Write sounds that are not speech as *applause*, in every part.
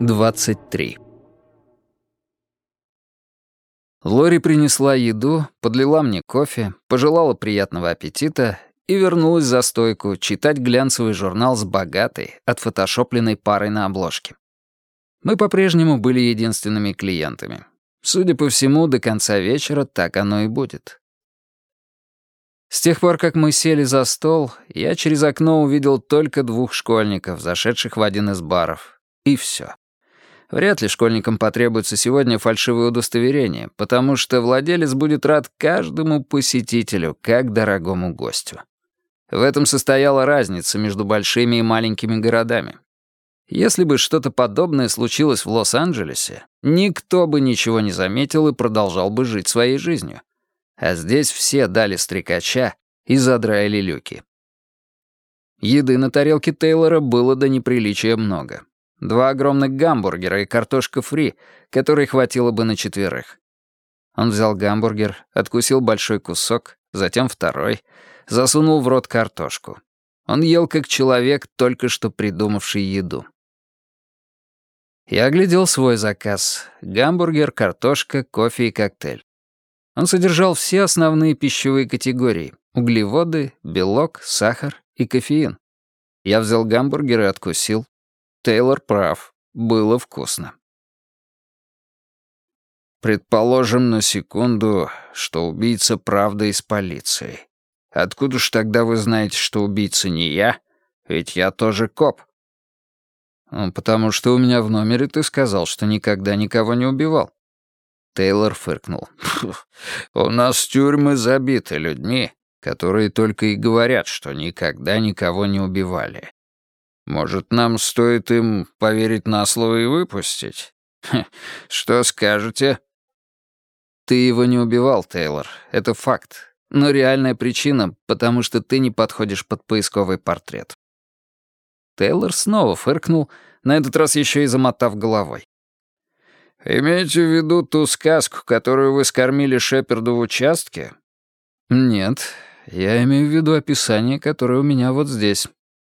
23 Лори принесла еду, подлила мне кофе, пожелала приятного аппетита и вернулась за стойку читать глянцевый журнал с богатой, отфотошопленной парой на обложке. Мы по-прежнему были единственными клиентами. Судя по всему, до конца вечера так оно и будет. С тех пор, как мы сели за стол, я через окно увидел только двух школьников, зашедших в один из баров. И все. Вряд ли школьникам потребуется сегодня фальшивое удостоверение, потому что владелец будет рад каждому посетителю, как дорогому гостю. В этом состояла разница между большими и маленькими городами. Если бы что-то подобное случилось в Лос-Анджелесе, никто бы ничего не заметил и продолжал бы жить своей жизнью. А здесь все дали стрекача и задраили люки. Еды на тарелке Тейлора было до неприличия много. Два огромных гамбургера и картошка фри, которой хватило бы на четверых. Он взял гамбургер, откусил большой кусок, затем второй, засунул в рот картошку. Он ел как человек, только что придумавший еду. Я оглядел свой заказ. Гамбургер, картошка, кофе и коктейль. Он содержал все основные пищевые категории — углеводы, белок, сахар и кофеин. Я взял гамбургер и откусил. Тейлор прав. Было вкусно. Предположим на секунду, что убийца правда из полиции. Откуда ж тогда вы знаете, что убийца не я? Ведь я тоже коп. Ну, потому что у меня в номере ты сказал, что никогда никого не убивал. Тейлор фыркнул. «У нас тюрьмы забиты людьми, которые только и говорят, что никогда никого не убивали. Может, нам стоит им поверить на слово и выпустить? Что скажете?» «Ты его не убивал, Тейлор. Это факт. Но реальная причина, потому что ты не подходишь под поисковый портрет». Тейлор снова фыркнул, на этот раз еще и замотав головой. «Имеете в виду ту сказку, которую вы скормили Шеперду в участке?» «Нет, я имею в виду описание, которое у меня вот здесь».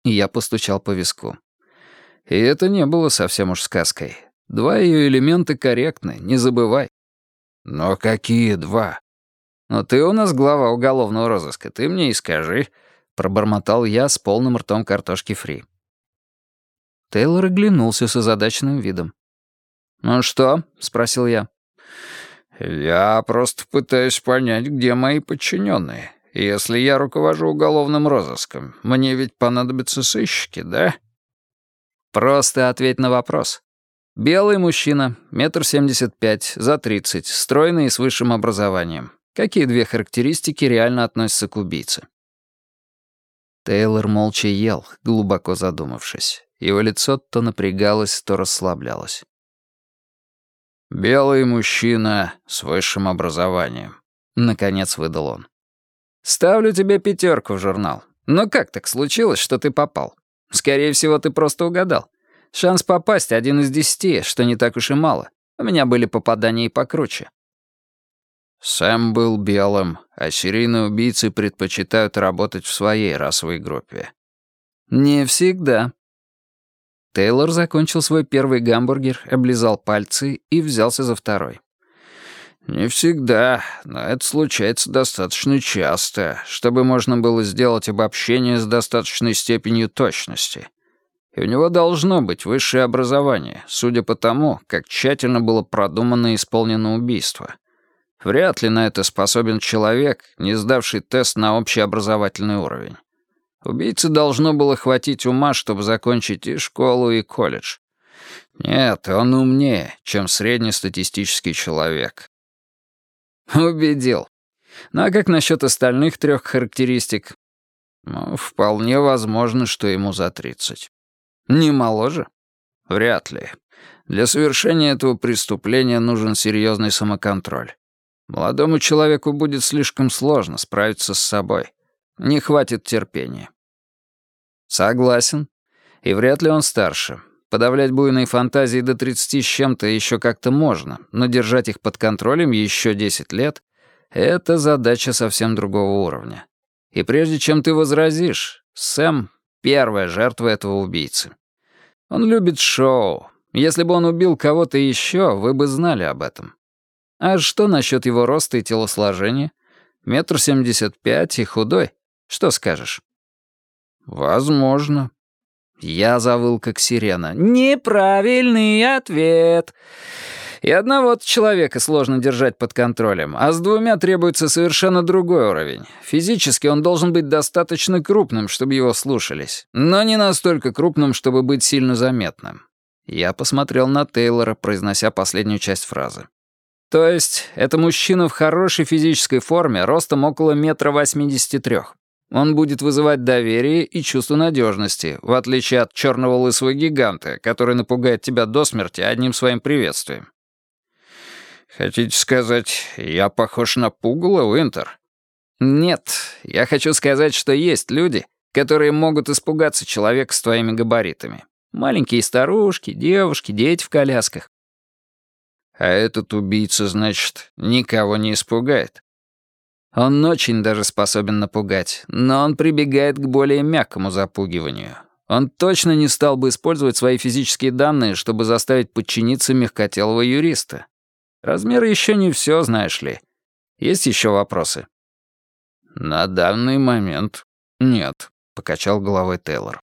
Я постучал по виску. И это не было совсем уж сказкой. Два ее элемента корректны, не забывай. «Но какие два?» «Но ты у нас глава уголовного розыска, ты мне и скажи», — пробормотал я с полным ртом картошки фри. Тейлор оглянулся с озадаченным видом. «Ну что?» — спросил я. «Я просто пытаюсь понять, где мои подчиненные. Если я руковожу уголовным розыском, мне ведь понадобятся сыщики, да?» «Просто ответь на вопрос. Белый мужчина, метр семьдесят пять, за тридцать, стройный и с высшим образованием. Какие две характеристики реально относятся к убийце?» Тейлор молча ел, глубоко задумавшись. Его лицо то напрягалось, то расслаблялось. «Белый мужчина с высшим образованием», — наконец выдал он. «Ставлю тебе пятерку в журнал. Но как так случилось, что ты попал? Скорее всего, ты просто угадал. Шанс попасть один из десяти, что не так уж и мало. У меня были попадания и покруче». Сэм был белым, а серийные убийцы предпочитают работать в своей расовой группе. «Не всегда», Тейлор закончил свой первый гамбургер, облизал пальцы и взялся за второй. «Не всегда, но это случается достаточно часто, чтобы можно было сделать обобщение с достаточной степенью точности. И у него должно быть высшее образование, судя по тому, как тщательно было продумано и исполнено убийство. Вряд ли на это способен человек, не сдавший тест на общеобразовательный уровень. Убийце должно было хватить ума, чтобы закончить и школу, и колледж. Нет, он умнее, чем среднестатистический человек. Убедил. Ну а как насчет остальных трех характеристик? Ну, вполне возможно, что ему за тридцать. Не моложе? Вряд ли. Для совершения этого преступления нужен серьезный самоконтроль. Молодому человеку будет слишком сложно справиться с собой. Не хватит терпения. Согласен. И вряд ли он старше. Подавлять буйные фантазии до 30 с чем-то еще как-то можно, но держать их под контролем еще 10 лет — это задача совсем другого уровня. И прежде чем ты возразишь, Сэм — первая жертва этого убийцы. Он любит шоу, Если бы он убил кого-то еще, вы бы знали об этом. А что насчет его роста и телосложения? Метр семьдесят пять и худой. Что скажешь? Возможно. Я завыл, как сирена. Неправильный ответ. И одного человека сложно держать под контролем, а с двумя требуется совершенно другой уровень. Физически он должен быть достаточно крупным, чтобы его слушались, но не настолько крупным, чтобы быть сильно заметным. Я посмотрел на Тейлора, произнося последнюю часть фразы. То есть, это мужчина в хорошей физической форме, ростом около метра восьмидесяти трех. Он будет вызывать доверие и чувство надежности, в отличие от черного лысого гиганта, который напугает тебя до смерти одним своим приветствием. «Хотите сказать, я похож на пугало, Уинтер?» «Нет, я хочу сказать, что есть люди, которые могут испугаться человека с твоими габаритами. Маленькие старушки, девушки, дети в колясках». «А этот убийца, значит, никого не испугает?» Он очень даже способен напугать, но он прибегает к более мягкому запугиванию. Он точно не стал бы использовать свои физические данные, чтобы заставить подчиниться мягкотелого юриста. Размеры еще не все, знаешь ли. Есть еще вопросы?» «На данный момент нет», — покачал головой Тейлор.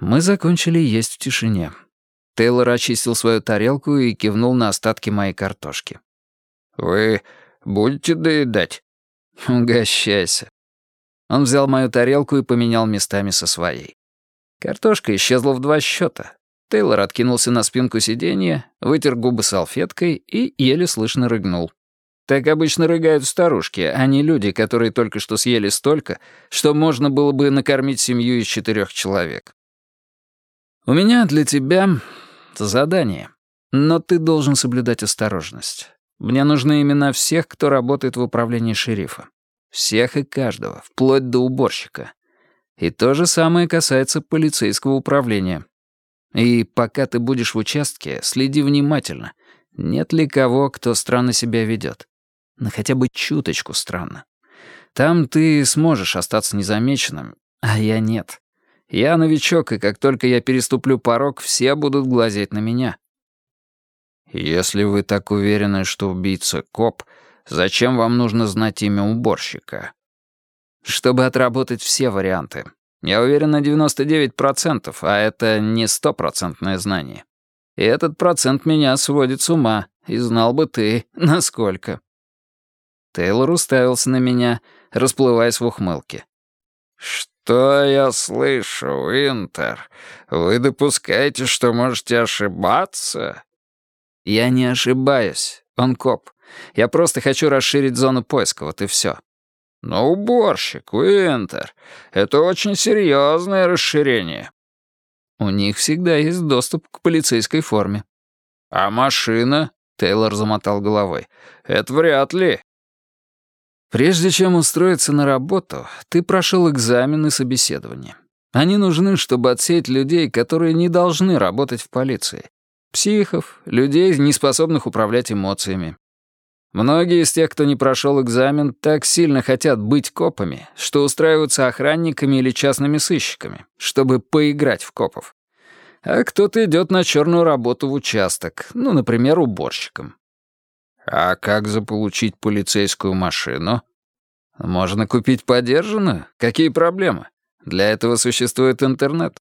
Мы закончили есть в тишине. Тейлор очистил свою тарелку и кивнул на остатки моей картошки. «Вы будете доедать?» *laughs* «Угощайся». Он взял мою тарелку и поменял местами со своей. Картошка исчезла в два счета. Тейлор откинулся на спинку сиденья, вытер губы салфеткой и еле слышно рыгнул. Так обычно рыгают старушки, а не люди, которые только что съели столько, что можно было бы накормить семью из четырех человек. «У меня для тебя задание, но ты должен соблюдать осторожность. Мне нужны имена всех, кто работает в управлении шерифа. Всех и каждого, вплоть до уборщика. И то же самое касается полицейского управления. И пока ты будешь в участке, следи внимательно. Нет ли кого, кто странно себя ведет? Ну, хотя бы чуточку странно. Там ты сможешь остаться незамеченным, а я нет. Я новичок, и как только я переступлю порог, все будут глазеть на меня. Если вы так уверены, что убийца коп, зачем вам нужно знать имя уборщика? Чтобы отработать все варианты. Я уверен на 99%, а это не стопроцентное знание. И этот процент меня сводит с ума, и знал бы ты, *laughs* насколько. Тейлор уставился на меня, расплываясь в ухмылке. «Что я слышу, Уинтер? Вы допускаете, что можете ошибаться?» «Я не ошибаюсь. Он коп. Я просто хочу расширить зону поиска, вот и все. Но уборщик, Уинтер, это очень серьезное расширение. У них всегда есть доступ к полицейской форме. А машина? Тейлор замотал головой. Это вряд ли. Прежде чем устроиться на работу, ты прошел экзамен и собеседование. Они нужны, чтобы отсеять людей, которые не должны работать в полиции. Психов, людей, неспособных управлять эмоциями, Многие из тех, кто не прошел экзамен, так сильно хотят быть копами, что устраиваются охранниками или частными сыщиками, чтобы поиграть в копов. А кто-то идет на черную работу в участок, ну, например, уборщиком. А как заполучить полицейскую машину? Можно купить подержанную. Какие проблемы? Для этого существует интернет.